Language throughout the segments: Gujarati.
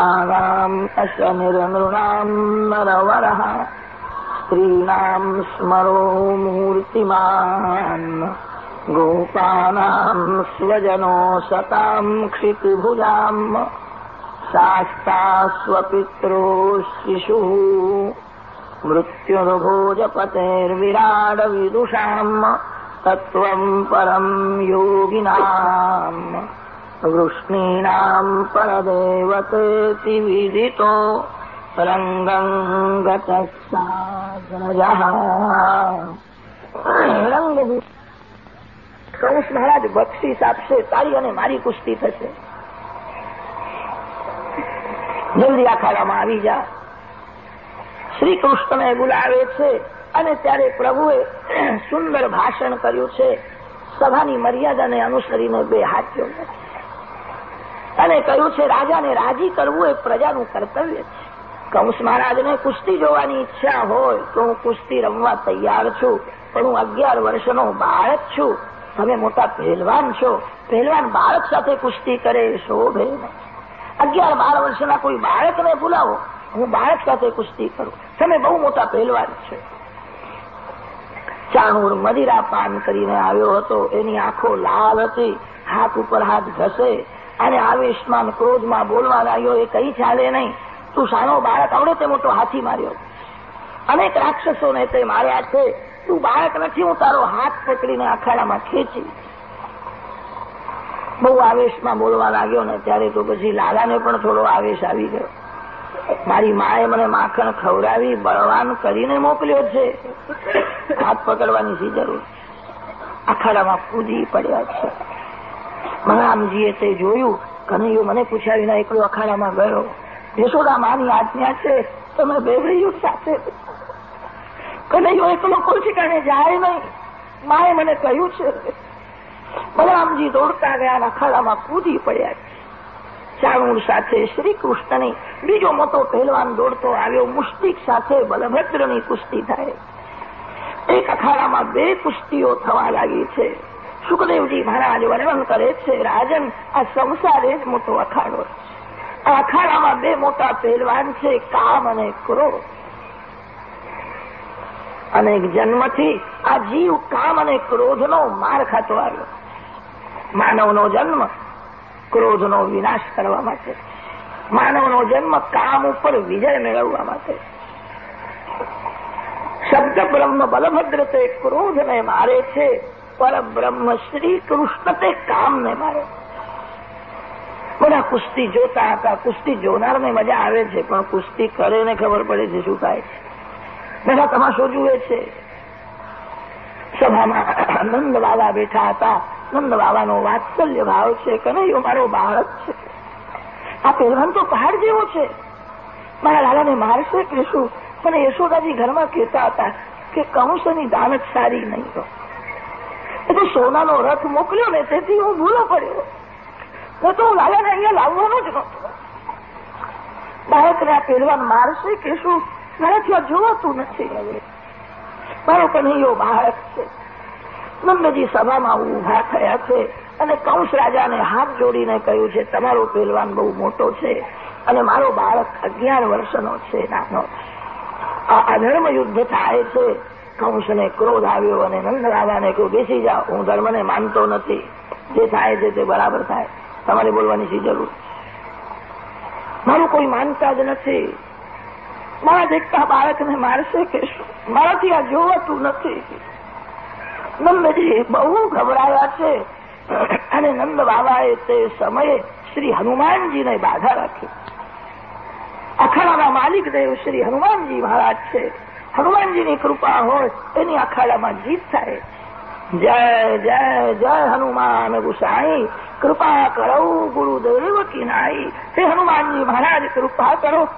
નરાણામ અશનિર્નૃણામ નરવરઃ સ્ત્રીણામ સ્મરો મૂર્તિમાન ગોપાનામ સ્વજનો સતામ ક્ષિતિભુજામ શાસ્તા સ્વપિત્રો શિશુ મૃત્યુર્ભોજપતેર્વિરાડ વિદુષામ તત્વમ પરમ યોગિનામ परदेवतेति विदितो रङ्गम् गतः ગતસાગ્રજઃ રંગ કંસ મહારાજ બક્ષીસ આપશે તારી અને મારી કુસ્તી થશે। જલ્દી અખાડામાં આવી જા। શ્રી કૃષ્ણને બોલાવે છે અને ત્યારે પ્રભુએ સુંદર ભાષણ કર્યું છે। સભાની મર્યાદાને અનુસરીને બે હાથ જોડે અને કહ્યું છે, રાજાને રાજી કરવું એ પ્રજાનું કર્તવ્ય છે. કંસ મહારાજને કુસ્તી જોવાની ઈચ્છા હોય તો હું કુસ્તી રમવા તૈયાર છું, પણ હું અગિયાર વર્ષનો બાળક છું. તમે મોટા પહેલવાન છો. પહેલવાન બાળક સાથે કુસ્તી કરે શોભે અગિયાર બાર વર્ષના કોઈ બાળકને બોલાવો હું બાળક સાથે કુસ્તી કરું. તમે બહુ મોટા પહેલવાન છો. ચાણુર મદિરા પાન કરીને આવ્યો હતો. એની આંખો લાલ હતી. હાથ ઉપર હાથ ઘસે. અને આવેશમાં ક્રોધમાં બોલવા લાગ્યો એ કઈ ચાલે નહીં. તું સાનો બાળક આવડે તે મોટો હાથી માર્યો. અનેક રાક્ષસોને તે માર્યા છે. તું બાળક નથી, હું તારો હાથ પકડીને અખાડામાં ખેંચી. બહુ આવેશમાં બોલવા લાગ્યો ને ત્યારે તો પછી લાલાને પણ થોડો આવેશ આવી ગયો. મારી માએ મને માખણ ખવડાવી, બળવાન કરીને મોકલ્યો છે. હાથ પકડવાની શી જરૂર? અખાડામાં કૂદી પડ્યા છે. બલરામજીએ તે જોયું. કનૈયો મને પૂછ્યા વિના એકલો અખાડામાં ગયો. યશોદા માની આજ્ઞા છે, તમે બે સાથે કનૈયો એકલો કોઈ ઠેકાણે જાય નહીં. માએ મને કહ્યું છે બલરામજી દોડતા ગયા અખાડામાં કૂદી પડ્યા ચાણુર સાથે શ્રી કૃષ્ણની બીજો મોટો પહેલવાન દોડતો આવ્યો. મુષ્ટિક સાથે બલભદ્રની કુસ્તી થાય. એક અખાડામાં બે કુસ્તીઓ થવા લાગી છે. સુખદેવજી મહારાજ વર્ણન કરે છે, રાજન, આ સંસારે જ મોટો અખાડો આ અખાડામાં બે મોટા પહેલવાન છે, કામ અને ક્રોધ. અને જન્મથી આ જીવ કામ અને ક્રોધનો માર ખાતો આવ્યો. માનવનો જન્મ ક્રોધનો વિનાશ કરવા માટે. માનવનો જન્મ કામ ઉપર વિજય મેળવવા માટે. શબ્દ બ્રહ્મ બલભદ્ર તે ક્રોધને મારે છે પર બ્રહ્મ શ્રી કૃષ્ણ તે કામને મારે. બધા કુસ્તી જોતા હતા, કુસ્તી જોનારને મજા આવે છે, પણ કુસ્તી કરે ને ખબર પડે છે શું થાય બધા તમાશો જુએ છે? સભામાં નંદ બાબા બેઠા હતા. નંદ બાબાનો વાત્સલ્ય ભાવ છે કનૈયો મારો બાળક છે. આ પહેલવાન તો પહાડ જેવો છે. મારા લાલાને મારશે કે શું? પણ યશોદાજી ઘરમાં કહેતા હતા કે કંસની દાનત સારી નહીં તો એ તો સોનાનો રથ મોકલ્યો ને તેથી હું ભૂલો પડ્યો. તો તો હું લાલાને અહીંયા લાવવાનો જ નહોતો. બાળકને આ પહેલવાન મારશે કે શું? મારાથી આ જોવાતું નથી. મારો કનૈયો બાળક છે. નંદજી સભામાં ઊભા થયા છે અને કંસ રાજાને હાથ જોડીને કહ્યું છે, તમારો પહેલવાન બહુ મોટો છે અને મારો બાળક અગિયાર વર્ષનો છે, નાનો. આ અધર્મ યુદ્ધ થાય છે. કંસને ક્રોધ આવ્યો અને નંદ બાબાને કહ્યું, બેસી જાઓ, હું ધર્મને માનતો નથી. જે થાય છે તે બરાબર થાય. તમારે બોલવાની શી જરૂર? મારું કોઈ માનતા જ નથી. મારા દેખતા બાળકને મારશે કે મારાથી આ જોવાતું નથી. નંદજી બહુ ગભરાયા છે. અને નંદ બાબાએ તે સમયે શ્રી હનુમાનજીને બાધા રાખી. અખાડાના માલિક દેવ શ્રી હનુમાનજી મહારાજ છે. હનુમાનજીની કૃપા હોય, એની અખાડામાં જીત થાય. જય જય જય હનુમાન ગુસાઈ, કૃપા કરો ગુરુદેવ કિનાઈ હે હનુમાનજી મહારાજ, કૃપા કરો.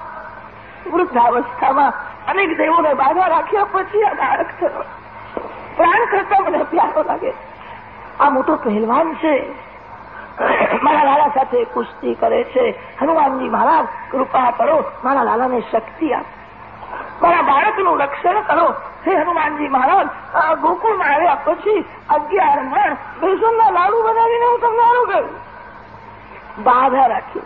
વૃદ્ધાવસ્થામાં અનેક દેવોને બાધા રાખ્યા પછી આ બાળક થયો. પ્રાણ કરતા મને પ્યારો લાગે. આ મોટો પહેલવાન છે. મારા લાલા સાથે કુસ્તી કરે છે. હનુમાનજી મહારાજ, કૃપા કરો. મારા લાલાને શક્તિ આપ. મારા બાળકનું રક્ષણ કરો. હે હનુમાનજી મહારાજ, આ ગોકુળમાં આવ્યા પછી અગિયાર મણ બેસનના લાડુ બનાવીને હું તમને આનું બાધા રાખી.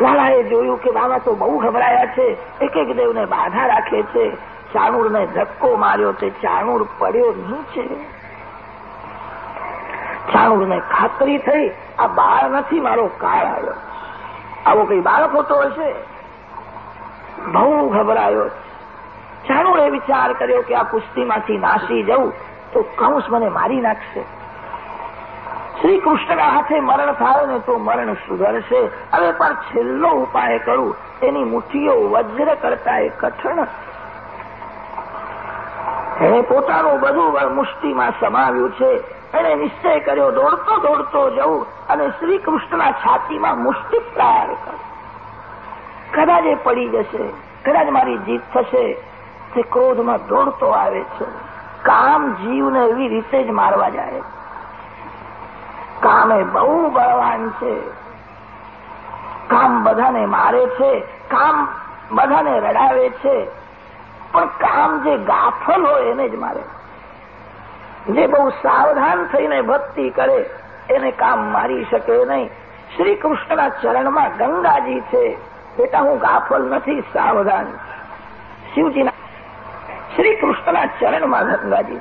લાલાએ જોયું કે બાબા તો બહુ ગભરાયા છે. એક એક દેવને બાધા રાખે છે. ચાણુરને ધક્કો માર્યો તે ચાણુર પડ્યો નીચે. ચાણુરને ખાતરી થઈ, આ બાળ નથી, મારો કાળ આવ્યો. આવો કઈ બાળક હોતો હશે? બહુ ગભરાયો. ચાણુરે વિચાર કર્યો કે આ કુસ્તીમાંથી નાસી જવું તો કંસ મને મારી નાખશે. શ્રી કૃષ્ણના હાથે મરણ થાય ને તો મરણ સુધરશે. હવે પણ છેલ્લો ઉપાય કરું. એની મુઠ્ઠીઓ વજ્ર કરતા એ કઠણ. એને પોતાનું બધું મુષ્ટિમાં સમાવ્યું છે. એને નિશ્ચય કર્યો, દોડતો દોડતો જવું અને શ્રી કૃષ્ણના છાતીમાં મુષ્ટિ પ્રહાર કરું. કદાચ એ પડી જશે. કદાચ મારી જીત થશે. તે ક્રોધમાં દોડતો આવે છે. કામ જીવને એવી રીતે જ મારવા જાય. કામ એ બહુ બળવાન છે. કામ બધાને મારે છે. કામ બધાને રડાવે છે. પણ કામ જે ગાફલ હોય એને જ મારે. જે બહુ સાવધાન થઈને ભક્તિ કરે, એને કામ મારી શકે નહીં. શ્રી કૃષ્ણના ચરણમાં ગંગાજી છે. બેટા, હું ગાફલ નથી, સાવધાન. શિવજીના શ્રી કૃષ્ણના ચરણમાં ગંગાજી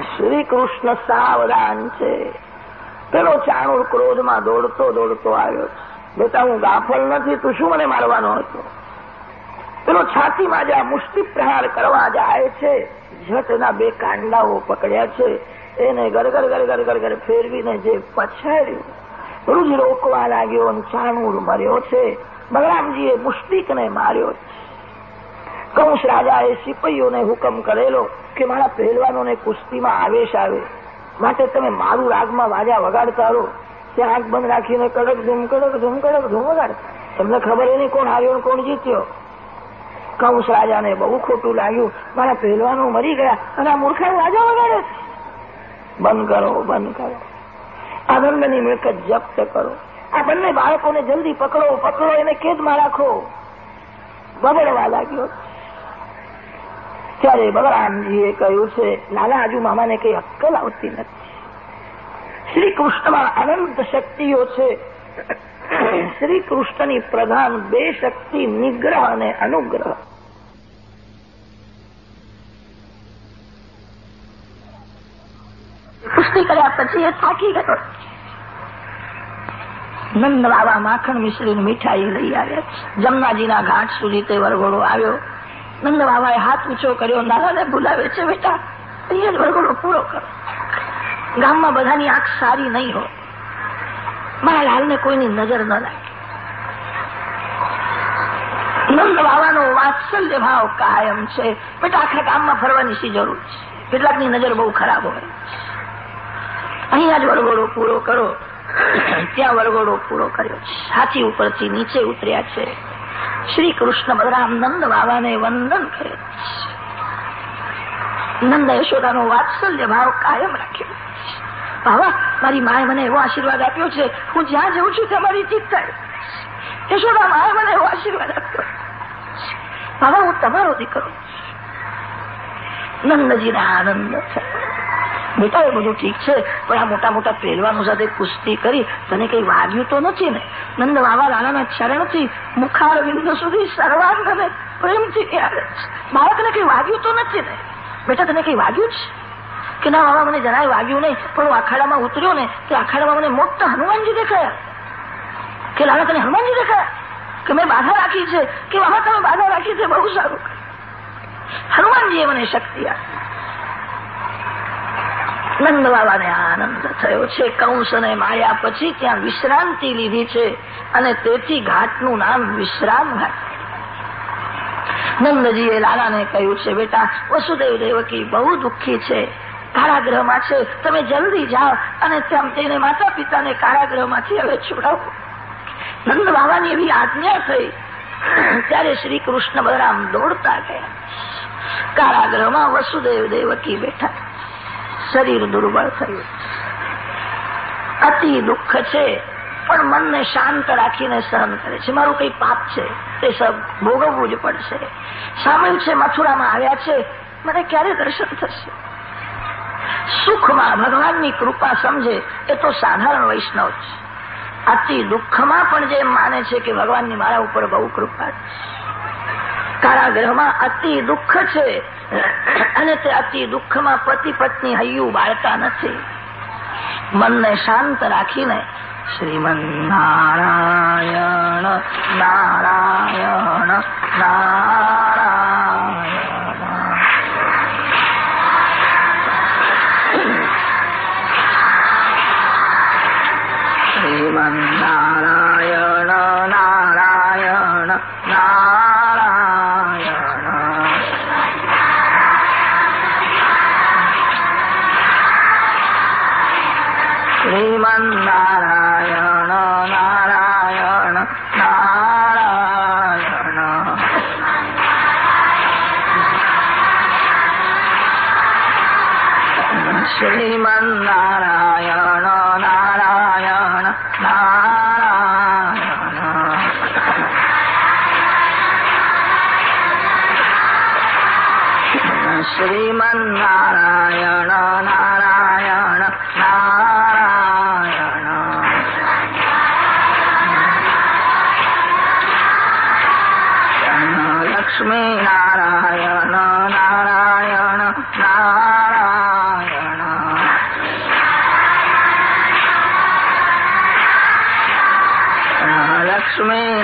શ્રી કૃષ્ણ સાવધાન છે. પેલો ચાણુર ક્રોધમાં દોડતો દોડતો આવ્યો બેટા, હું ગાફલ નથી, તું શું મને મારવાનો હતો? પેલો છાતીમાં જ્યાં મુષ્ટિ પ્રહાર કરવા જાય છે. ઝટના બે કાંડાઓ પકડ્યા છે. એને ગરગર ગરગર ગરગર ફેરવીને જે પછાડ્યું રૂજ રોકવા લાગ્યો અને ચાણુર મર્યો છે. બલરામજીએ મુષ્ટિકને માર્યો કંસ રાજાએ સિપાહીઓને હુકમ કરેલો કે મારા પહેલવાનોને કુસ્તીમાં આવેશ આવે. માટે તમે મારું રાગમાં વાજા વગાડતા રહો ત્યાં આંખ બંધ રાખીને કડક ધૂમ કડક ધૂમ કડક ધૂમ વગાડ તમને ખબર નહીં કોણ હાર્યો કોણ જીત્યો? કંસ રાજાને બહુ ખોટું લાગ્યું. મારા પહેલવાનો મરી ગયા અને આ મૂર્ખા રાજા વગાડે બંધ કરો બંધ કરો. આનંદની મિલકત જપ્ત કરો. આ બંને બાળકોને જલ્દી પકડો પકડો, એને કેદમાં રાખો. બગડવા લાગ્યો. ત્યારે બલરામજીએ કહ્યું છે લાલા આજુ મામાને કઈ અક્કલ આવતી નથી. શ્રી કૃષ્ણમાં અનંત શક્તિઓ છે. શ્રી કૃષ્ણની પ્રધાન બે શક્તિ નિગ્રહ અને અનુગ્રહ પુષ્ટિ કર્યા પછી એ થાકી ગયો. નંદ બાબા માખણ મિશ્રી મીઠાઈ લઈ આવ્યા. જમનાજીના ઘાટ સુધી તે વરઘોડો આવ્યો. નંદ બાબાએ હાથ ઊંચો કર્યો નાનાને બોલાવે છે બેટા. અહીંયા જ વરઘોડો પૂરો કરો. ગામમાં બધાની આંખ સારી નહીં હોય. મારા લાલને કોઈની નજર ન લાગે. નંદ બાબાનો વાત્સલ્ય ભાવ કાયમ છે. બેટા, આખા ગામમાં ફરવાની શી જરૂર છે? કેટલાકની નજર બહુ ખરાબ હોય. અહીંયા જ વરઘોડો પૂરો કરો. ત્યાં વરઘોડો પૂરો કર્યો. હાથી ઉપરથી નીચે ઉતર્યા છે. શ્રી કૃષ્ણ બલરામ નંદ બાબાને વંદન કરે નંદ યશોદાનો વાત્સલ્ય ભાવ કાયમ રાખ્યો બાબા, મારી માએ મને એવો આશીર્વાદ આપ્યો છે. હું જ્યાં જઉં છું ત્યાં મારી જીત થાય. યશોદા માએ મને એવો આશીર્વાદ આપ્યો બાબા, હું તમારો દીકરો નંદજીના આનંદ થયો. બેટા એ બધું ઠીક છે પણ આ મોટા મોટા પહેલવાનો સાથે કુસ્તી કરી તને કઈ વાગ્યું તો નથી ને? નંદ બાબા લાલાના ચરણથી મુખારવિંદ સુધી સર્વાંગને પ્રેમથી બાળકને કઈ વાગ્યું તો નથી ને? બેટા, તને કઈ વાગ્યું છે કે ના બાબા, મને જરાય વાગ્યું નહીં, પણ હું અખાડામાં ઉતર્યો ને, તે અખાડામાં મને મોટા હનુમાનજી દેખાયા. કે લાલા, તને હનુમાનજી દેખાયા? કે મેં બાધા રાખી છે? કે બાબા, તમે બાધા રાખી છે? બહુ સારું. હનુમાનજીએ મને શક્તિ આપી. નંદ આનંદ થયો છે. કંસ અને માયા પછી ત્યાં વિશ્રાંતિ લીધી છે અને તેથી ઘાટનું નામ વિશ્રામ ઘાટ. નંદજીએ લાલાને કહ્યું છે, બેટા, વસુદેવ દેવકી બહુ દુઃખી છે. કારાગૃહમાં છે. તમે જલ્દી જાઓ અને ત્યાં તેને માતા પિતાને કારાગૃહમાંથી હવે છોડાવો. નંદ બાબાની એવી આજ્ઞા થઈ. ત્યારે શ્રી કૃષ્ણ બલરામ દોડતા ગયા. કારાગૃહમાં વસુદેવ દેવકી બેઠા. શરીર દુર્બળ થયું. અતિ દુઃખ છે, પણ મનને શાંત રાખીને સહન કરે છે. મારું કઈ પાપ છે તે સબ ભોગવવું જ પડશે. સામેલ છે, મથુરામાં આવ્યા છે, મને ક્યારે દર્શન થશે? સુખમાં ભગવાનની કૃપા સમજે, એ તો સાધારણ વૈષ્ણવ છે અતિ દુઃખમાં પણ જે માને છે કે ભગવાનની મારા ઉપર બહુ કૃપા છે. કારાગૃહમાં અતિ દુઃખ છે. અને તે અતિ દુઃખમાં પતિ પત્ની હૈયું બાળતા નથી. મનને શાંત રાખીને શ્રીમન નારાયણ નારાયણ. નારાયણ શ્રીમન નારાયણ નારાયણ નારાયણ. من معنا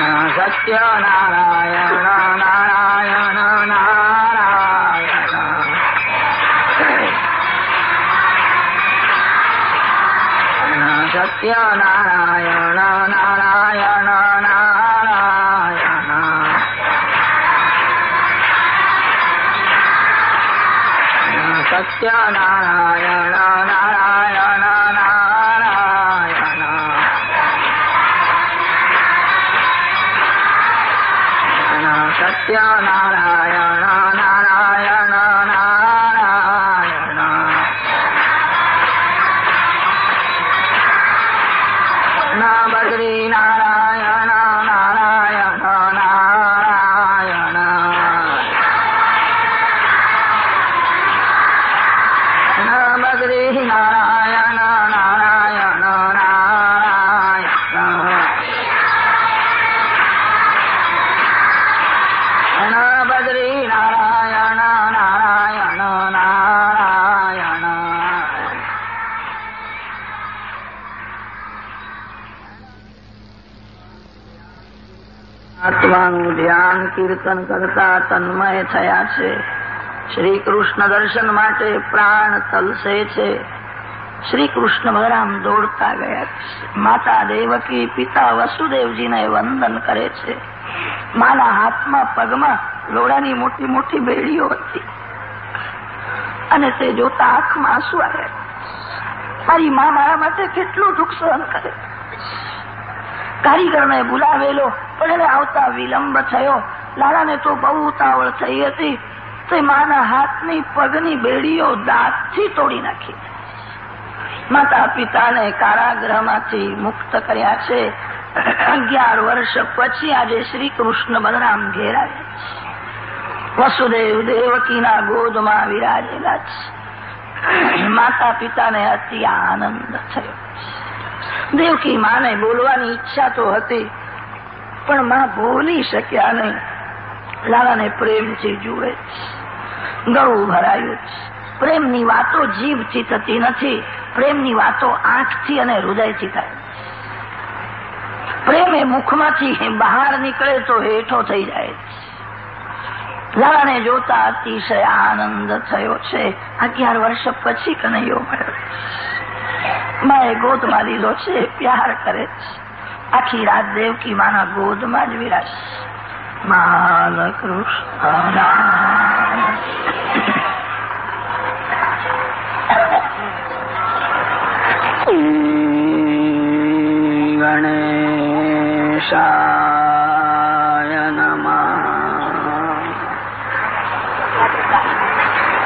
સત્ય નારાયણ નારાયણ નારાયણ સત્ય નારાયણ નારાયણ નારાયણ સત્ય નારાયણ કીર્તન કરતા તન્મય થયા છે. શ્રી કૃષ્ણ દર્શન માટે પ્રાણ તલસે છે. શ્રી કૃષ્ણ બલરામ દોડતા ગયા માતા દેવકી પિતા વસુદેવજીને વંદન કરે છે. માના હાથમાં પગમાં લોડાની મોટી મોટી બેડીઓ હતી. અને તે જોતા આંખમાં આંસુ આવ્યા મારી મા મારા માટે કેટલું દુઃખ સહન કરે. કારીગરને બોલાવેલો પણ એને આવતા વિલંબ થયો. લાલાને તો બહુ ઉતાવળ થઈ હતી તે માના હાથની પગની બેડીઓ દાંતથી તોડી નાખી. માતા પિતાને કારાગૃહમાંથી મુક્ત કર્યા છે. અગિયાર વર્ષ પછી આજે શ્રી કૃષ્ણ બલરામ ઘેરાયા વસુદેવ દેવકીના ગોદમાં વિરાજેલા છે. માતા પિતાને અતિ આનંદ થયો. દેવકી માને બોલવાની ઈચ્છા તો હતી, પણ માં બોલી શક્યા નહીં. લાલાને પ્રેમથી જુએ ગળું ભરાયું પ્રેમની વાતો જીભથી થતી નથી. પ્રેમની વાતો આંખથી અને હૃદયથી થાય. પ્રેમ એ મુખમાંથી બહાર નીકળે તો હેઠો થઈ જાય લાલાને જોતા અતિશય આનંદ થયો છે. અગિયાર વર્ષ પછી કનૈયો મળ્યો માએ ગોદમાં લીધો છે, પ્યાર કરે આખી રાત દેવકી માના ગોદમાં જ વિરાશ બાલકૃષ્ણ ગણેશાય નમ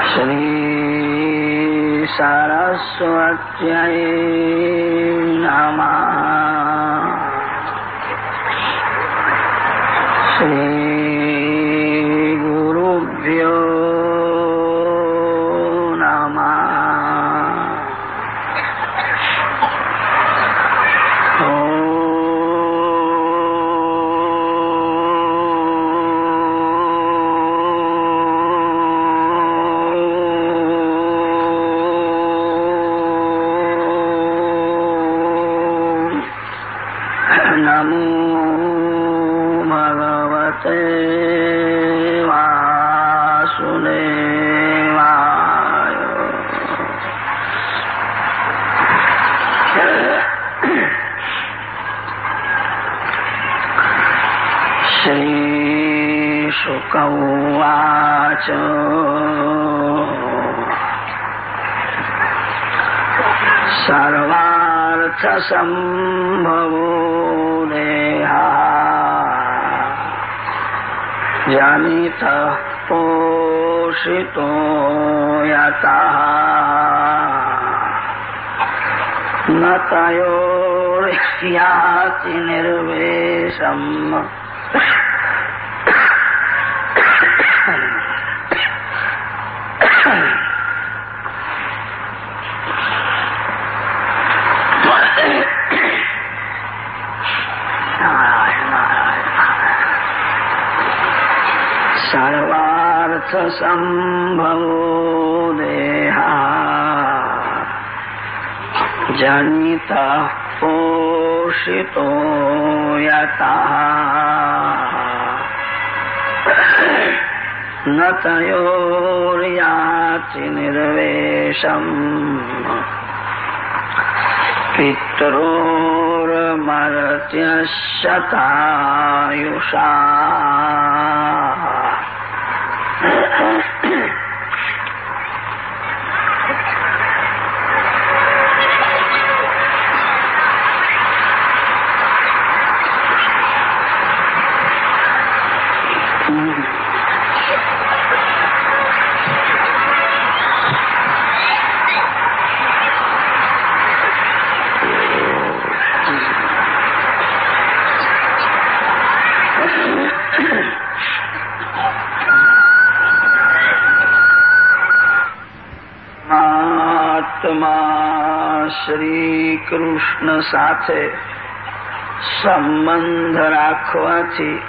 શ્રી સરસ્વત્ય નમઃ શ્રી पोषितो यतः न तयोर्याति निर्वेशम् સંભવો દેહા જનિતા પોષિતો યતા ન તયોર્યાચિ નિર્વેશમ પિતરોર્મર્ત્ય આત્મા શ્રી કૃષ્ણ સાથે સંબંધ રાખવાથી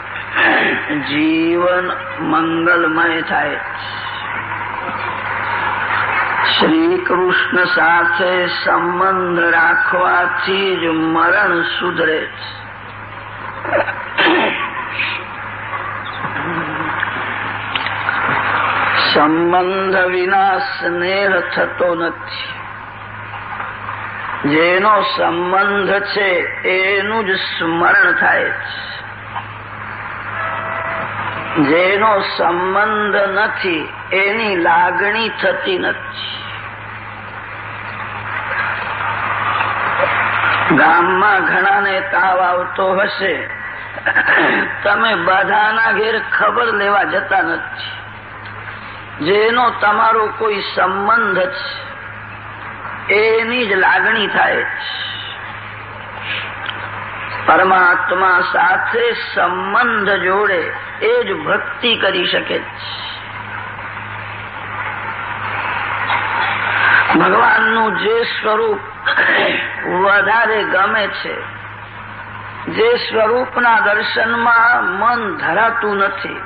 જીવન મંગલમય થાય. શ્રી કૃષ્ણ સાથે સંબંધ રાખવાથી જ મરણ સુધરે સંબંધ વિના સ્નેહ થતો નથી. જેનો સંબંધ છે એનું જ સ્મરણ થાય જેનો સંબંધ નથી એની લાગણી થતી નથી. ગામમાં ઘણાને તાવ આવતો હશે. તમે બધાના ઘેર ખબર લેવા જતા નથી. જેનો તમારો કોઈ સંબંધ છે. એની જ લાગણી થાય. પરમાત્મા સાથે સંબંધ જોડે એ જ ભક્તિ કરી શકે. ભગવાનનું જે સ્વરૂપ વધારે ગમે છે, જે સ્વરૂપના દર્શનમાં મન ધરાતું નથી.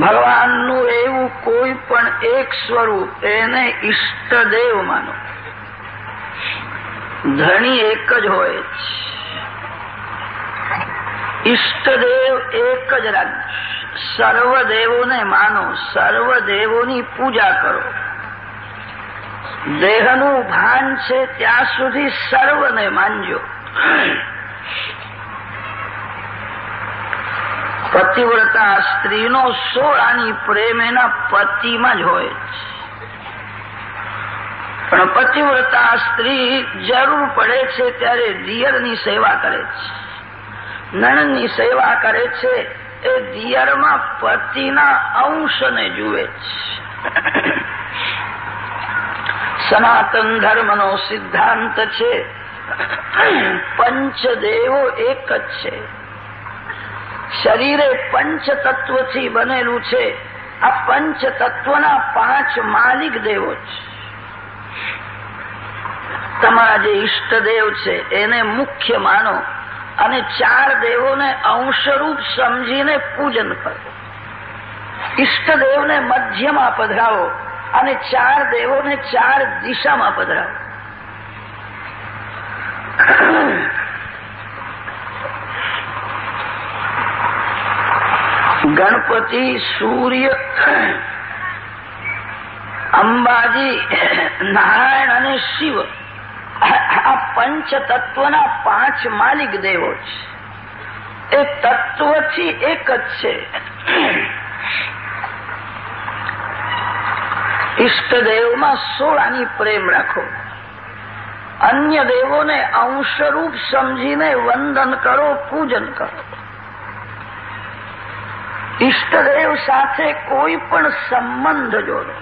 ભગવાનનું એવું કોઈ પણ એક સ્વરૂપ એને ઈષ્ટદેવ માનો. ધણી એક જ હોય ઈષ્ટદેવ એક જ રાખ સર્વદેવોને માનો, સર્વદેવોની પૂજા કરો. દેહનું ભાન છે ત્યાં સુધી સર્વને માનજો. પતિવ્રતા સ્ત્રીનો સોળાની પ્રેમ એના પતિમાં જ હોય પણ પતિવ્રતા સ્ત્રી જરૂર પડે છે ત્યારે દિયરની સેવા કરે છે. નણંદની સેવા કરે છે એ દિયરમાં પતિના અંશને જુએ છે. સનાતન ધર્મનો સિદ્ધાંત છે, પંચદેવો એક જ છે. શરીરે પંચ તત્વથી બનેલું છે. આ પંચ તત્વના પાંચ માલિક દેવો છે તમારા જે ઈષ્ટદેવ છે, એને મુખ્ય માનો અને ચાર દેવોને અંશરૂપ સમજીને પૂજન કરો. ઈષ્ટદેવને મધ્યમાં પધરાવો અને ચાર દેવોને ચાર દિશામાં પધરાવો. ગણપતિ સૂર્ય અંબાજી, નારાયણ અને શિવ, આ પંચ તત્વના પાંચ માલિક દેવો છે. એ તત્વથી એક જ છે. ઈષ્ટદેવમાં સોળાની પ્રેમ રાખો. અન્ય દેવોને અંશરૂપ સમજીને વંદન કરો, પૂજન કરો. ઈષ્ટદેવ સાથે કોઈ પણ સંબંધ જોડો.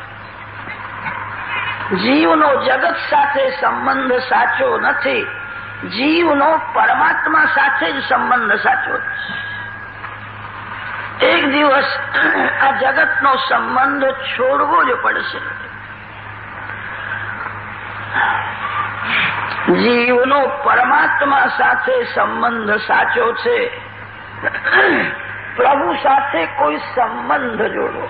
જીવનો જગત સાથે સંબંધ સાચો નથી. જીવનો પરમાત્મા સાથે જ સંબંધ સાચો એક દિવસ આ જગતનો સંબંધ છોડવો જ પડશે. જીવનો પરમાત્મા સાથે સંબંધ સાચો છે. પ્રભુ સાથે કોઈ સંબંધ જોડો.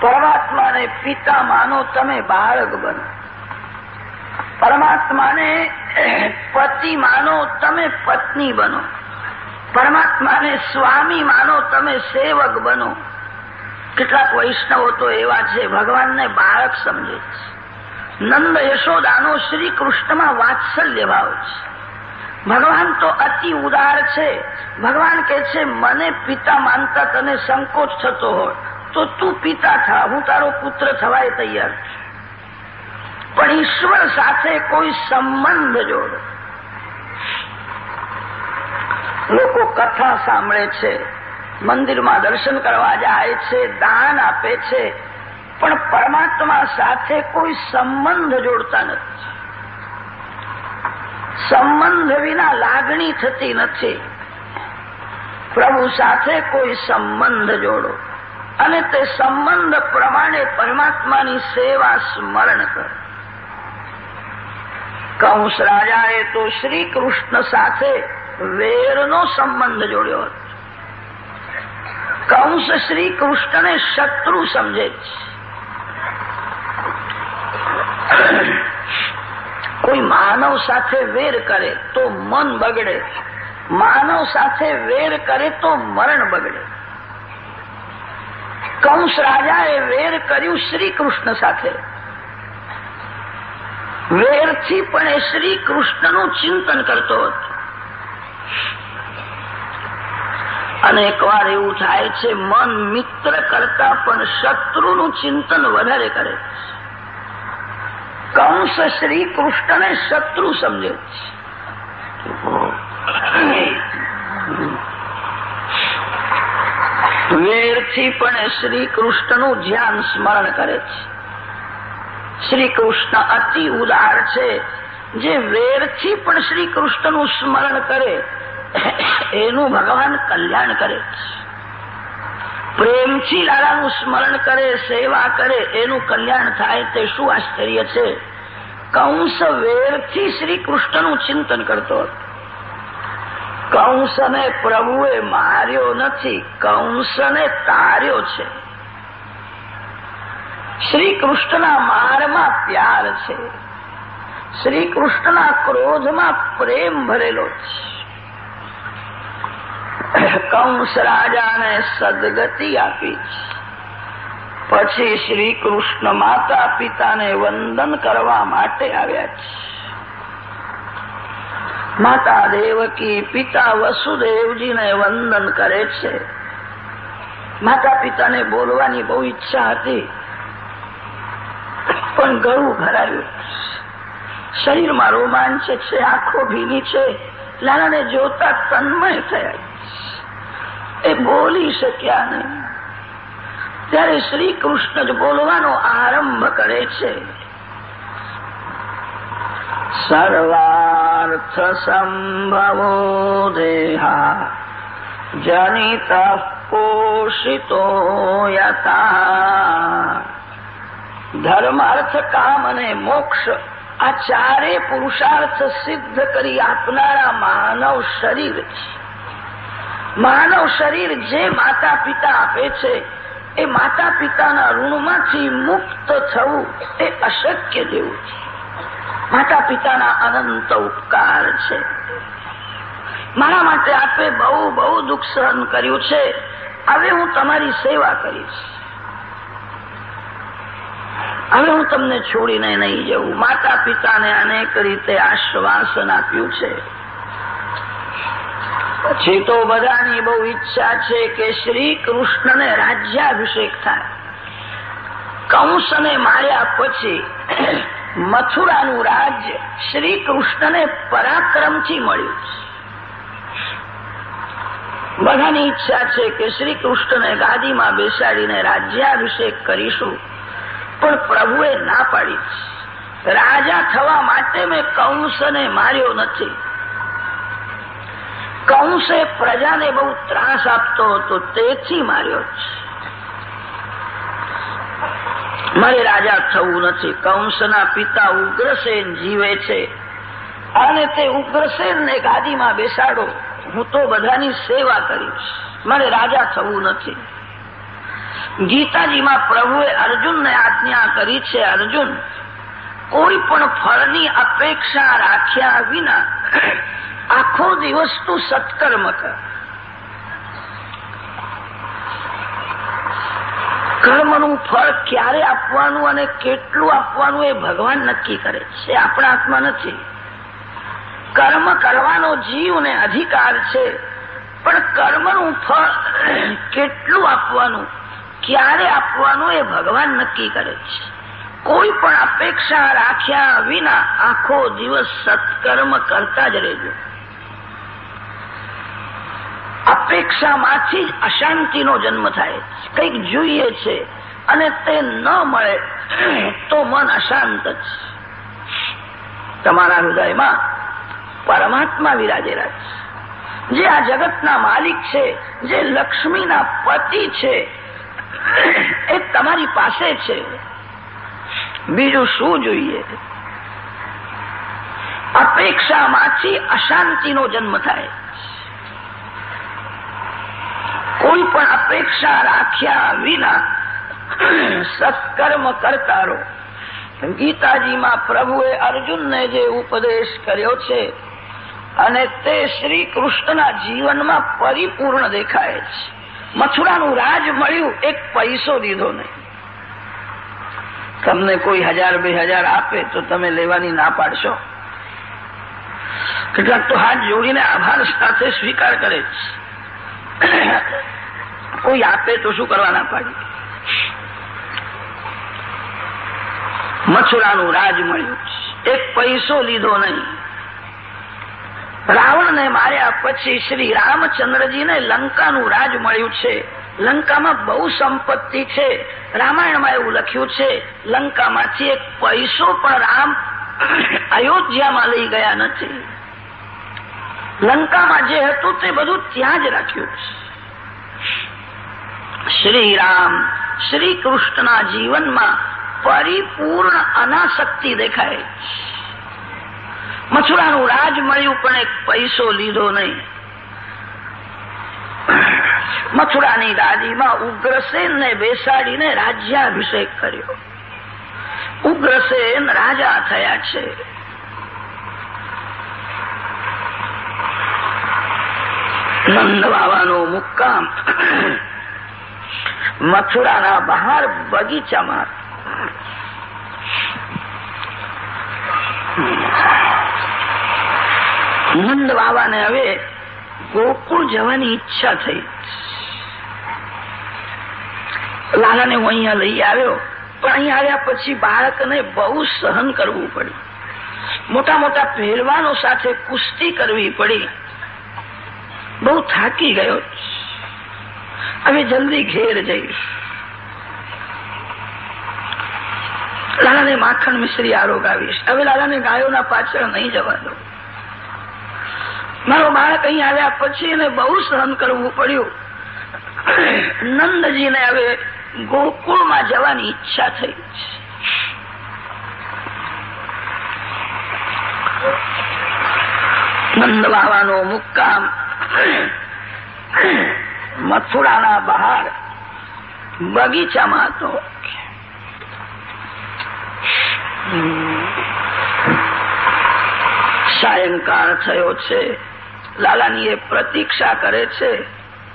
પરમાત્માને પિતા માનો તમે બાળક બનો. પરમાત્માને પતિ માનો તમે પત્ની બનો. પરમાત્માને સ્વામી માનો તમે સેવક બનો. કેટલાક વૈષ્ણવો તો એવા છે, ભગવાનને બાળક સમજે છે. નંદ યશોદાનો શ્રી કૃષ્ણમાં વાત્સલ્ય ભાવ છે. ભગવાન તો અતિ ઉદાર છે. ભગવાન કે છે, મને પિતા માનતા તને સંકોચ થતો હોય, તો તું પિતા થા. હું તારો પુત્ર થવાય તૈયાર છું. પણ ઈશ્વર સાથે કોઈ સંબંધ જોડ. લોકો કથા સાંભળે છે, મંદિરમાં દર્શન કરવા જાય છે, દાન આપે છે, પણ પરમાત્મા સાથે કોઈ સંબંધ જોડતા નથી. સંબંધ વિના લાગણી થતી નથી. પ્રભુ સાથે કોઈ સંબંધ જોડો અને તે સંબંધ પ્રમાણે પરમાત્માની સેવા સ્મરણ કરો. કંસ રાજાએ તો શ્રી કૃષ્ણ સાથે વેરનો સંબંધ જોડ્યો હતો. કંસ શ્રી કૃષ્ણને શત્રુ સમજે છે. કોઈ માનવ સાથે વેર કરે તો મન બગડે. માનવ સાથે વેર કરે તો મરણ બગડે. કંસ રાજાએ વેર કર્યું શ્રી કૃષ્ણ સાથે. વેરથી પણ એ શ્રી કૃષ્ણનું ચિંતન કરતો હતો. અને વાર એવું થાય છે, મન મિત્ર કરતા પણ શત્રુનું ચિંતન વધારે કરે કંસ શ્રી કૃષ્ણને શત્રુ સમજે વેરથી પણ શ્રી કૃષ્ણનું ધ્યાન સ્મરણ કરે છે શ્રી કૃષ્ણ અતિ ઉદાર છે જે વેરથી પણ શ્રી કૃષ્ણનું સ્મરણ કરે એનું ભગવાન કલ્યાણ કરે પ્રેમથી લાલાનું સ્મરણ કરે, સેવા કરે, એનું કલ્યાણ થાય તે શું આશ્ચર્ય છે? કંસ વેરથી શ્રી કૃષ્ણનું ચિંતન કરતો હતો. કંસને પ્રભુએ માર્યો નથી, કંસને તાર્યો છે. શ્રી કૃષ્ણના મારમાં પ્યાર છે. શ્રી કૃષ્ણના ક્રોધમાં પ્રેમ ભરેલો છે. કંસ રાજાને સદગતિ આપી. પછી શ્રી કૃષ્ણ માતા પિતાને વંદન કરવા માટે આવ્યા છે. માતા દેવકી પિતા વસુદેવજીને વંદન કરે છે. માતા પિતાને બોલવાની બહુ ઈચ્છા હતી. પણ ગળું ભરાયું. શરીરમાં રોમાંચ છે, આંખો ભીની છે. લાલાને જોતા તન્મય થયા. એ બોલી શક્યા નહીં. ત્યારે શ્રી કૃષ્ણ જ બોલવાનો આરંભ કરે છે. સર્વાર્થ સંભવો દેહા, જનિત પોષિતો યતા ધર્મ અર્થ કામ અને મોક્ષ આ ચારે પુરુષાર્થ સિદ્ધ કરી આપનારા માનવ શરીર છે. માનવ શરીર જે માતા પિતા આપે છે, એ માતા પિતાના ઋણમાંથી મુક્ત થવું એ અશક્ય જેવું છે. માતા પિતાના અનંત ઉપકાર છે. મારા માટે આપે બહુ બહુ દુઃખ સહન કર્યું છે. હવે હું તમારી સેવા કરીશ. હવે હું તમને છોડીને નહીં જવું. માતા પિતાને અનેક રીતે આશ્વાસન આપ્યું છે. પછી તો બધાની બહુ ઈચ્છા છે કે શ્રી કૃષ્ણને રાજ્યાભિષેક થાય. કંસને માર્યા પછી મથુરાનું રાજ્ય શ્રી કૃષ્ણને પરાક્રમથી મળ્યું બધાની ઈચ્છા છે કે શ્રી કૃષ્ણને ગાદીમાં બેસાડીને રાજ્યાભિષેક કરીશું. પણ પ્રભુએ ના પાડી. રાજા થવા માટે મેં કંસને માર્યો નથી. કંસે પ્રજાને બહુ ત્રાસ આપતો હતો, તેથી માર્યો છે મારે રાજા થવું નથી. કંસના પિતા ઉગ્રસેન જીવે છે. અને તે ઉગ્રસેનને ગાદીમાં બેસાડો. હું તો બધાની સેવા કરીશ. મારે રાજા થવું નથી. ગીતાજીમાં પ્રભુએ અર્જુનને આજ્ઞા કરી છે, અર્જુન, કોઈ પણ ફળની અપેક્ષા રાખ્યા વિના આખો દિવસ તું સત્કર્મ કર. કર્મનું ફળ ક્યારે આપવાનું અને કેટલું આપવાનું એ ભગવાન નક્કી કરે છે, આપણા હાથમાં નથી. કર્મ કરવાનો જીવને અધિકાર છે, પણ કર્મનું ફળ કેટલું આપવાનું ક્યારે આપવાનું એ ભગવાન નક્કી કરે છે. કોઈ પણ અપેક્ષા રાખ્યા વિના આખો દિવસ સત્કર્મ કરતા જ રહેજો. અપેક્ષામાંથી જ અશાંતિનો જન્મ થાય. કંઈક જોઈએ છે અને તે ન મળે તો મન અશાંત જ તમારા હૃદયમાં પરમાત્મા વિરાજેલા છે. જે આ જગતના માલિક છે, જે લક્ષ્મીના પતિ છે એ તમારી પાસે છે. બીજું શું જોઈએ? અપેક્ષામાંથી અશાંતિનો જન્મ થાય. કોઈ પણ અપેક્ષા રાખ્યા વિના સત્કર્મ કરતા રહો ગીતાજીમાં પ્રભુએ અર્જુનને જે ઉપદેશ કર્યો છે અને તે શ્રી કૃષ્ણના જીવનમાં પરિપૂર્ણ દેખાય છે. મથુરાનું રાજ મળ્યું, એક પૈસો દીધો નહીં. તમને કોઈ હજાર બે હજાર આપે તો તમે લેવાની ના પાડશો. કેટલાક તો હાથ જોડીને આભાર સાથે સ્વીકાર કરે છે. કોઈ આપે તો શું કરવા ના પાડી? મથુરાનું રાજ મળ્યું. એક પૈસો લીધો નહીં. રાવણને માર્યા પછી શ્રી રામચંદ્રજીને લંકાનું રાજ મળ્યું છે. લંકામાં બહુ સંપત્તિ છે. રામાયણમાં એવું લખ્યું છે, લંકામાંથી એક પૈસો પણ રામ અયોધ્યામાં લઈ ગયા નથી. લંકામાં જે હતું તે બધું ત્યાં જ રાખ્યું શ્રી રામ શ્રી કૃષ્ણના જીવનમાં પરિપૂર્ણ અનાશક્તિ દેખાય મથુરાનું રાજ મળ્યું, પણ એક પૈસો લીધો નહીં. મથુરાની દાદીમાં ઉગ્રસેનને બેસાડીને રાજ્યાભિષેક કર્યો. ઉગ્રસેન રાજા થયા છે. નંદ બાબાનો મુક્કામ મથુરાના બહાર બગીચામાં નંદ બાબાને હવે ગોકુળ જવાની ઈચ્છા થઈ. લાલાને હું અહીંયા લઈ આવ્યો, પણ અહીંયા આવ્યા પછી બાળકને બહુ સહન કરવું પડ્યું. મોટા મોટા પહેરવાનો સાથે કુસ્તી કરવી પડી. બહુ થાકી ગયો. હવે જલ્દી ઘેર જઈશ. લાલાને માખણ મિશ્રી આરોગાવીશ. હવે લાલાને ગાયોના પાછળ નહીં જવા દો. મારો બાળક અહીં આવ્યા પછી એને બહુ સહન કરવું પડ્યું. નંદજીને હવે ગોકુળમાં જવાની ઈચ્છા થઈ નંદ બાવાનો મુક્કામ મથુરાના બહાર બગીચામાં હતો. સાયંકાળ થયો છે. લાલાની એ પ્રતીક્ષા કરે છે,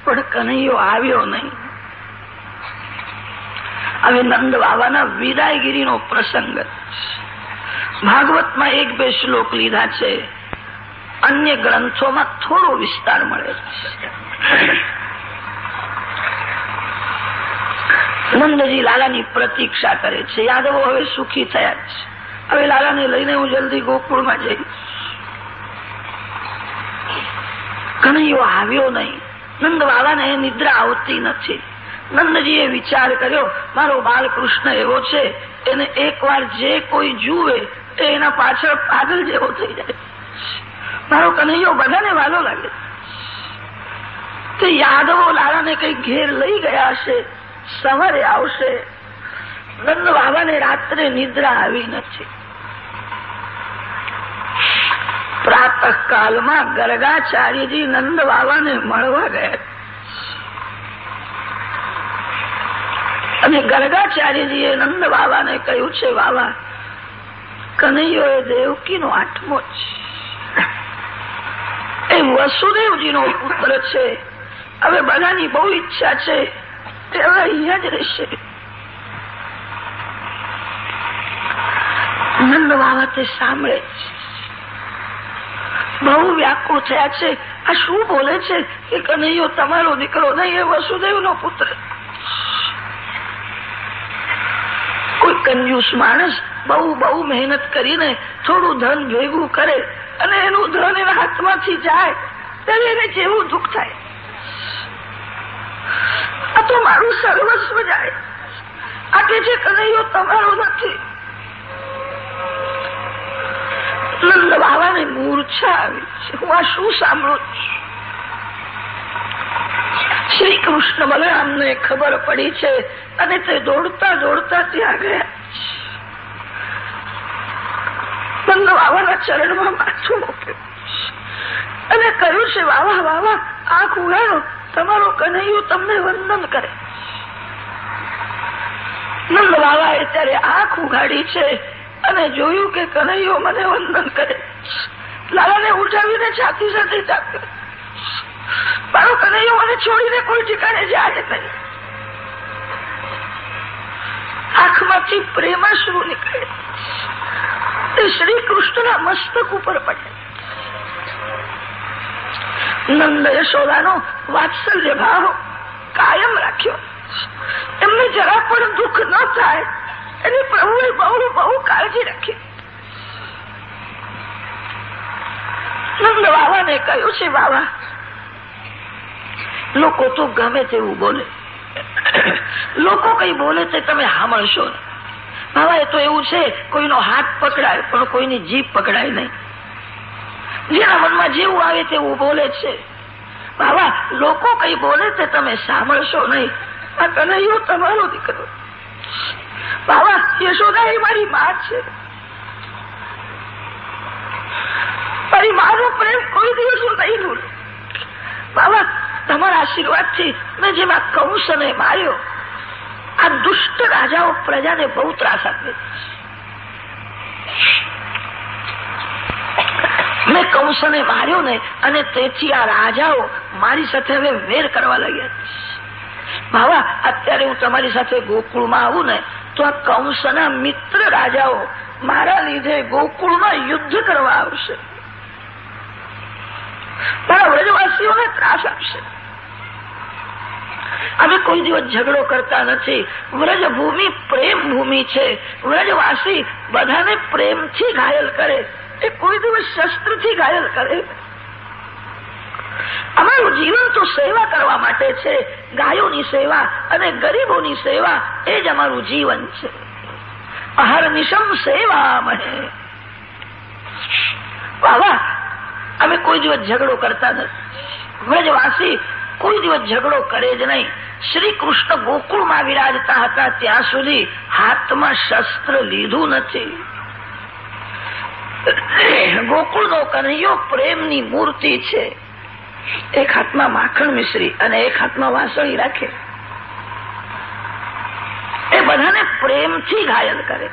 પણ કનૈયો આવ્યો નહીં. હવે નંદ બાબાના વિદાયગીરીનો પ્રસંગ ભાગવતમાં એક બે શ્લોક લીધા છે. અન્ય ગ્રંથોમાં થોડો વિસ્તાર મળે છે. નંદજી લાલાની પ્રતીક્ષા કરે છે. યાદવો હવે સુખી થયા છે. હવે લાલાને લઈને હું જલ્દી ગોકુળમાં જઈશ. કનૈયો આવ્યો નહીં. નંદ બાબાને નિદ્રા આવતી નથી. નંદજીએ વિચાર કર્યો, મારો બાલકૃષ્ણ એવો છે, એને એકવાર જે કોઈ જુએ તે એના પાછળ પાગલ જેવો થઈ જાય. મારો કનૈયો બધાને વાલો લાગે. તે યાદવો લાલાને કઈ ઘેર લઈ ગયા હશે, સવારે આવશે. નંદ બાબાને રાત્રે નિદ્રા આવી નથી. પ્રાતઃ કાલમાં ગરગાચાર્યજી નંદ બાબાને મળવા ગયા. અને ગરગાચાર્યજીએ નંદ બાબાને કહ્યું છે, બાબા કનૈયો એ દેવકીનો આઠમો છે. એ વસુદેવજીનો પુત્ર છે. હવે બધાની બહુ ઈચ્છા છે. તે હવે જ રહેશે. નંદ બાબા તે સાંભળે બહુ વ્યાકુળ થયા છે. આ શું બોલે છે? કે કનૈયો તમારો દીકરો નહીં, એ વસુદેવનો પુત્ર. કોઈ કંજૂસ માણસ બહુ બહુ મહેનત કરીને થોડું ધન ભેગું કરે અને એનું ધન એના હાથમાંથી જાય, ત્યારે એને જેવું દુઃખ થાય. આ તો મારું સર્વસ્વ જાય. આ કે છે, કનૈયો, તમારો નથી. નંદ બાબાને મૂર્છા આવી છે. હું આ શું સાંભળું શ્રી કૃષ્ણ બલરામને ખબર પડી છે અને તે દોડતા દોડતા ત્યાં ગયા નંદ બાબાના ચરણમાં માથું મૂક્યું અને કહ્યું છે વાવા વાવા આંખ ઉગાડો તમારો કનૈયો તમને વંદન કરે નંદ બાબાએ ત્યારે આંખ ઉગાડી છે અને જોયું કે કનૈયો મને વંદન કરે લાલાને ઉઠાવીને છાતી સાથે મારો કનૈયો મને છોડીને કોઈ ઠેકાણે જાય નહીં. આંખમાંથી પ્રેમાશ્રુ નીકળે. તે શ્રી કૃષ્ણના મસ્તક ઉપર પડે. નંદ યશોદાનો વાત્સલ્ય ભાવ કાયમ રાખ્યો. એમને જરા પણ દુઃખ ન થાય એની પ્રભુએ બહુ બહુ કાળજી રાખી. નંદ બાબાને કહ્યું છે બાબા લોકો તો ગમે તેવું બોલે. લોકો કઈ બોલે તે તમે સાંભળશો બાબા એ તો એવું છે, કોઈનો હાથ પકડાય, પણ કોઈની જીભ પકડાય નહીં. જેના મનમાં જેવું આવે તેવું બોલે છે. બાબા લોકો કઈ બોલે તે તમે સાંભળશો નહીં. આ કનૈયો, તમારો દીકરો. બાબા યશોદા એ મારી માં છે. મારી માનો પ્રેમ કોઈ દિવસ હું નહીં ભૂલું. બાબા તમારા આશીર્વાદથી મેં જેમાં કંસને માર્યો, આ દુષ્ટ રાજાઓ પ્રજાને બહુ ત્રાસ આપે મેં કંસને માર્યો ને અને તેથી આ રાજાઓ મારી સાથે હવે વેર કરવા લાગ્યા બાબા અત્યારે હું તમારી સાથે ગોકુળમાં આવું ને આ કંસના મિત્ર રાજાઓ મારા લીધે ગોકુળમાં યુદ્ધ કરવા આવશે. મારા વ્રજવાસીઓને ત્રાસ આપશે. અમે કોઈ દિવસ ઝઘડો કરતા નથી. વ્રજભૂમિ પ્રેમ ભૂમિ છે. વ્રજવાસી બધાને પ્રેમથી ઘાયલ કરે. એ કોઈ દિવસ શસ્ત્રથી ઘાયલ કરે. અમારું જીવન તો સેવા કરવા માટે છે. ગાયોની સેવા અને ગરીબોની સેવા એ જ અમારું જીવન છે. અહર નિશમ સેવા મહે વાહ. અમે કોઈ દિવસ ઝઘડો કરતા નથી. વ્રજવાસી કોઈ દિવસ ઝઘડો કરે જ નહીં. શ્રી કૃષ્ણ ગોકુળમાં વિરાજતા હતા ત્યાં સુધી હાથમાં શસ્ત્ર લીધું નથી. ગોકુળનો કનૈયો પ્રેમની મૂર્તિ છે. એક હાથમાં માખણ મિશ્રી અને એક હાથમાં વાસળી રાખે. એ બધાને પ્રેમથી ઘાયલ કરે.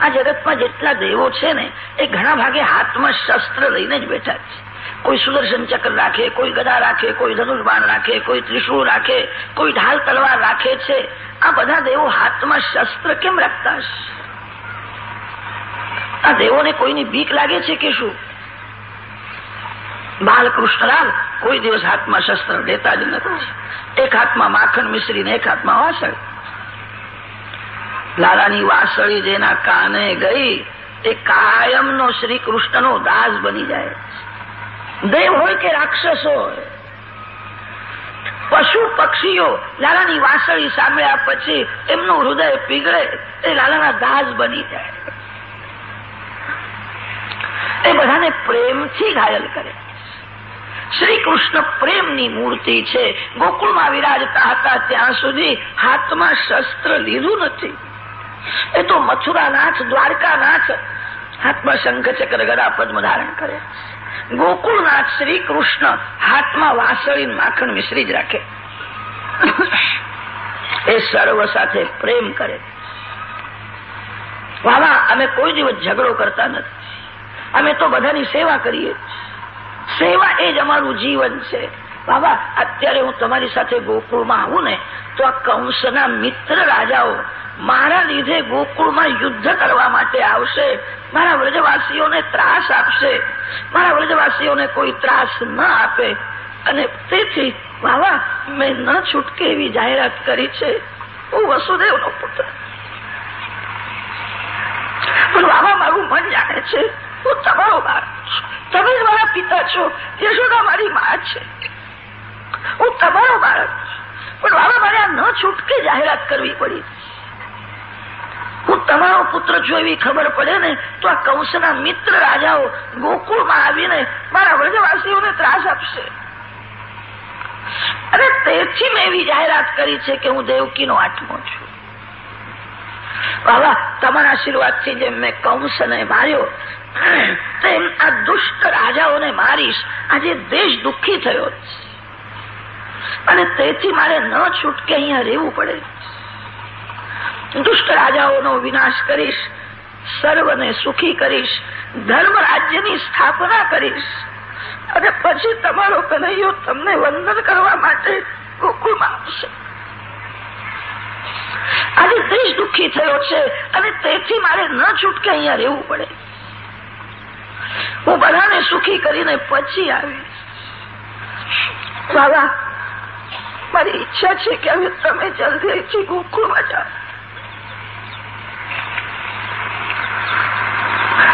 આ જગતમાં જેટલા દેવો છે ને, એ ઘણા ભાગે હાથમાં શસ્ત્ર લઈને જ બેઠા છે. કોઈ સુદર્શન ચક્ર રાખે, કોઈ ગદા રાખે, કોઈ ધનુર્બાણ રાખે, કોઈ ત્રિશુળ રાખે, કોઈ ઢાલ તલવાર રાખે છે. આ બધા દેવો હાથમાં શસ્ત્ર કેમ રાખતા આ દેવોને કોઈની બીક લાગે છે કે શું? બાલકૃષ્ણલાલ કોઈ દિવસ હાથમાં શસ્ત્ર લેતા જ નથી. એક હાથમાં માખણ મિશ્રી ને એક હાથમાં વાસળ લાલાની વાસળી જેના કાને ગઈ, એ કાયમનો શ્રી કૃષ્ણનો દાસ બની જાય. દેવ હોય કે રાક્ષસ હોય, પશુ પક્ષીઓ લાલાની વાસળી સાંભળ્યા પછી એમનું હૃદય પીગળે, એ લાલાના દાસ બની જાય. એ બધાને પ્રેમથી ઘાયલ કરે. શ્રી કૃષ્ણ પ્રેમની મૂર્તિ છે. ગોકુળમાં વિરાજતા હતા ત્યાં સુધી હાથમાં શસ્ત્ર લીધું નથી. એ તો મથુરાનાથ, દ્વારકાનાથ હાથમાં શંખ ચક્ર ગદા પદ્મ ધારણ કરે ગોકુળનાથ શ્રી કૃષ્ણ હાથમાં વાસળી માખણ મિશ્રી જ રાખે. એ સર્વ સાથે પ્રેમ કરે. વાવા અમે કોઈ દિવસ ઝઘડો કરતા નથી. અમે તો બધાની સેવા કરીએ. સેવા એ જ અમારું જીવન છે. બાબા, અત્યારે હું તમારી સાથે ગોકુળમાં આવું ને, તો આ કંસના મિત્ર રાજાઓ મારા લીધે ગોકુળમાં યુદ્ધ કરવા માટે આવશે. મારા વ્રજવાસીઓને ત્રાસ આપશે. મારા વ્રજવાસીઓને કોઈ ત્રાસ ન આપે. અને તેથી, બાબા, મેં ન છૂટકે એવી જાહેરાત કરી છે. હું વસુદેવનો પુત્ર. પણ બાબા, મારું મન જાણે છે. હું તમારો બાપ તમે જ મારા પિતા છો. યશોદા મારી મા છે. હું તમારો બાળક પણ બાબા મારે આ ન છૂટકે જાહેરાત કરવી પડી. હું તમારો પુત્ર છું ખબર પડે ને તો આ કંસના મિત્ર રાજાઓ ગોકુળમાં આવીને મારા વ્રજવાસીઓને ત્રાસ આપશે. અને તેથી મેં એવી જાહેરાત કરી છે કે હું દેવકીનો આત્મો છું. બાબા, તમારા આશીર્વાદથી જેમ મેં કંસને માર્યો તેમ આ દુષ્ટ રાજાઓને મારીશ. આજે દેશ દુઃખી થયો અને તેથી મારે ન છૂટકે અહીંયા રહેવું પડે. દુષ્ટ રાજાઓનો વિનાશ કરીશ, સર્વને સુખી કરીશ, ધર્મ રાજ્યની સ્થાપના કરીશ. અને પછી તમારો કનૈયો તમને વંદન કરવા માટે ગોકુળમાં આવશે આજે દેશ દુઃખી થયો છે અને તેથી મારે ન છૂટકે અહીંયા રહેવું પડે. હું બધાને સુખી કરીને પછી આવીશ. બાબા, મારી ઈચ્છા છે કે હવે તમે જલ્દી ગોકુળમાં જાઓ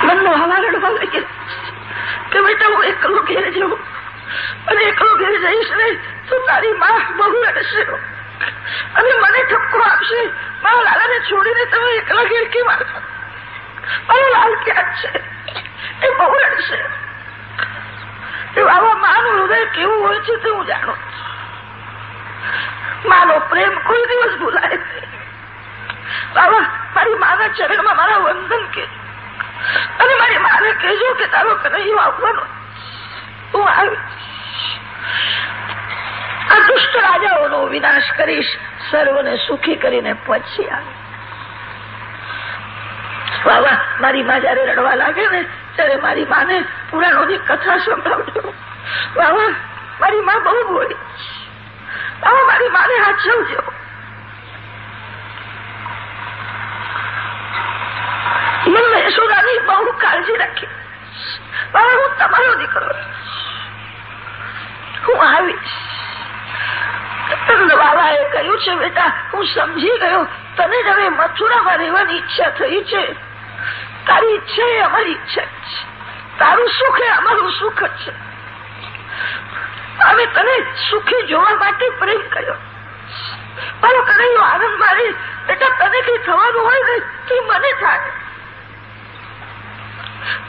મનનો હવા રડવા લાગે કે બેટા, હું એકલો ઘેર જઉં અને એકલો ઘેર જઈશ ને તો તારી માં બહુ રડશે. અને મને ઠપકો આપશે. મારા લાલાને છોડીને તમે એકલા ઘેર કેમ આવશો મારો લાલ ક્યાં છે? એ બહુ રડશે. બાબા માનું હૃદય કેવું હોય છે તે હું જાણું માનો પ્રેમ કોઈ દિવસ ભૂલાય બાબા, મારી માના ચરણમાં મારા વંદન કે. અને મારી માને કહેજો કે તારો કનૈયો આવવાનો હું આવીશ આ દુષ્ટ રાજાઓનો વિનાશ કરીશ, સર્વને સુખી કરીને પછી આવી. બાબા, મારી માં જયારે રડવા લાગે ને ત્યારે મારી માને પુરાણોની કથા સંભળાવજો. બાબા મારી માં બહુ બોલી બાબા મારી માને હાચવજો મેં મહેસુરાની બહુ કાળજી રાખી બાબા હું તમારો દીકરો હું આવીશ. બાબાએ કહ્યું છે, બેટા, હું સમજી ગયો. તને હવે મથુરામાં રહેવાની ઈચ્છા થઈ છે. તારી ઈચ્છા એ અમારી ઈચ્છા છે. તારું સુખ એ અમારું સુખ છે. અમે તને સુખી જોવા માટે પ્રેમ કર્યો. મારો કનૈયો આનંદ મારી, બેટા તને કઈ થવાનું હોય ને તે મને થાય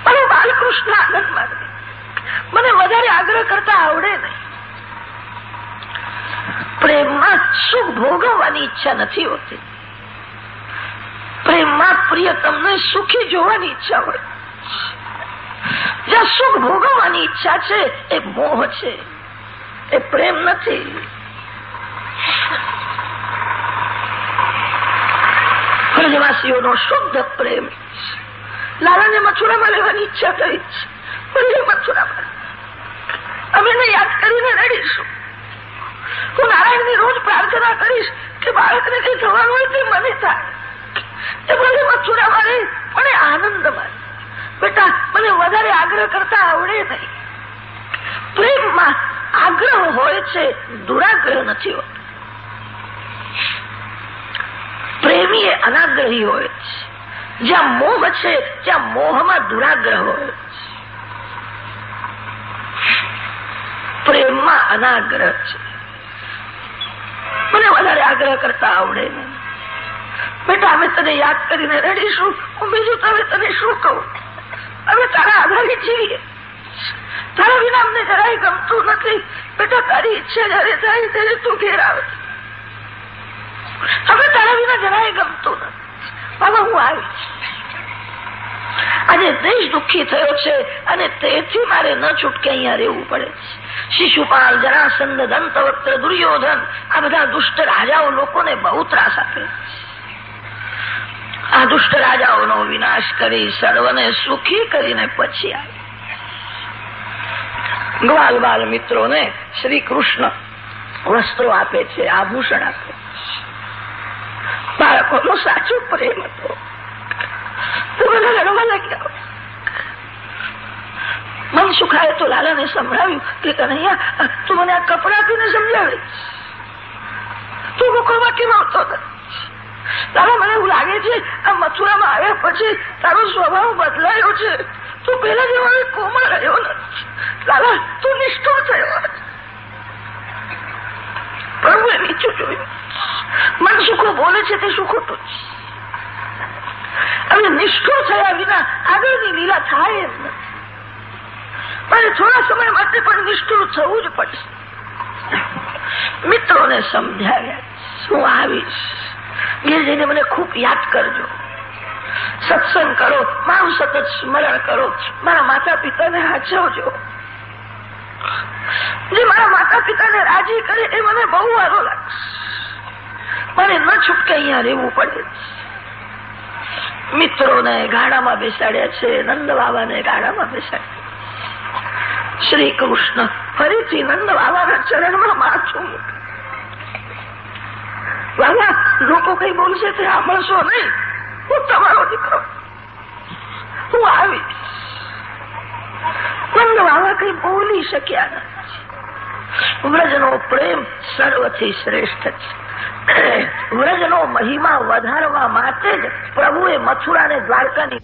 મારો બાલકૃષ્ણ આનંદ મારે. મને વધારે આગ્રહ કરતા આવડે નહીં. પ્રેમમાં સુખ ભોગવવાની ઈચ્છા નથી હોતી. પ્રેમમાં પ્રિય તમને સુખી જોવાની ઈચ્છા હોય. જ્યાં સુખ ભોગવવાની ઈચ્છા છે, એ મોહ છે. એ પ્રેમ નથી. બ્રજવાસીઓનો શુદ્ધ પ્રેમ. લાલાને મથુરામાં લેવાની ઈચ્છા થઈ છે. મથુરામાં. અમે એને યાદ કરીને રડીશું. હું નારાયણની રોજ પ્રાર્થના કરીશ કે બાળકને કઈ થવાનું હોય તે મને થાય. એ ભલે મથુરામાં રહે પણ એ આનંદમાં. બેટા, મને વધારે આગ્રહ કરતા આવડે નહીં. પ્રેમમાં આગ્રહ હોય છે, દુરાગ્રહ નથી હોતો. પ્રેમી એ અનાગ્રહી હોય છે. જ્યાં મોહ છે, ત્યાં મોહમાં દુરાગ્રહ હોય છે. પ્રેમમાં અનાગ્રહ છે. મને વધારે આગ્રહ કરતા આવડે નહીં. બેટા, અમે તને યાદ કરીને રડીશું હું બીજું તમે તને શું કહું? અમે તારા આધારે છીએ તારા વિના અમને જરાય ગમતું નથી. બેટા, તારી ઈચ્છા જયારે થાય ત્યારે તું ઘેર આવે. હવે તારા વિના જરાય ગમતું નથી. બાબા, હું આવીશ આજે દેશ દુઃખી થયો છે અને તેથી મારે ન છૂટકે અહીંયા રહેવું પડે છે. શિશુપાલ જરાસંદ દંતવક્ત દુર્યોધન, આ બધા દુષ્ટ રાજાઓ લોકોને બહુ ત્રાસ આપે આ દુષ્ટ રાજાઓનો વિનાશ કરી સર્વને સુખી કરીને પછી આવી. ગ્વાલ બાલ મિત્રોને શ્રી કૃષ્ણ વસ્ત્રો આપે છે, આભૂષણ આપે બાળકોનો સાચો પ્રેમ હતો. બધા લડવા લાગ્યા. મન સુખાય તો લાલાને સંભળાવ્યું કે કનૈયા, તું મને આ કપડા આપીને સમજાવે તું ગોકળમાં કેમ આવતો લાલા મને એવું લાગે છે આ મથુરામાં આવ્યા પછી તારો સ્વભાવ બદલાયો છે. તું પેલા જેવો કોમળ રહ્યો નથી. લાલા, તું નિષ્ઠુર થયો પ્રભુએ નીચું જોયું. મન સુખો બોલે છે તે સુખો તો હવે નિષ્ઠુર થયા વિના આગળની લીલા થાય એમ નથી. મારે થોડા સમય માટે પણ નિષ્ઠુર થવું જ પડશે. મિત્રોને સમજાવ્યા, હું આવીશ. જઈને મને ખૂબ યાદ કરજો. સત્સંગ કરો, મારું સતત સ્મરણ કરો. મારા માતા પિતાને હાચવજો જે મારા માતા પિતાને રાજી કરે એ મને બહુ વારો લાગશે. મને ન છૂટકે અહીંયા રહેવું પડે. મિત્રોને ગાડામાં બેસાડ્યા છે, નંદ બાબાને ગાડામાં બેસાડ્યા શ્રી કૃષ્ણ ફરીથી નંદ બાબાના ચરણમાં માથું મૂકે. બાબા લોકો કઈ બોલશે તે સાંભળશો નહીં. હું તમારો દીકરો. હું આવીશ. પણ વાલા કઈ બોલી શક્યા નથી. વ્રજનો પ્રેમ સર્વથી શ્રેષ્ઠ છે. વ્રજનો મહિમા વધારવા માટે જ પ્રભુએ મથુરાને દ્વારકાની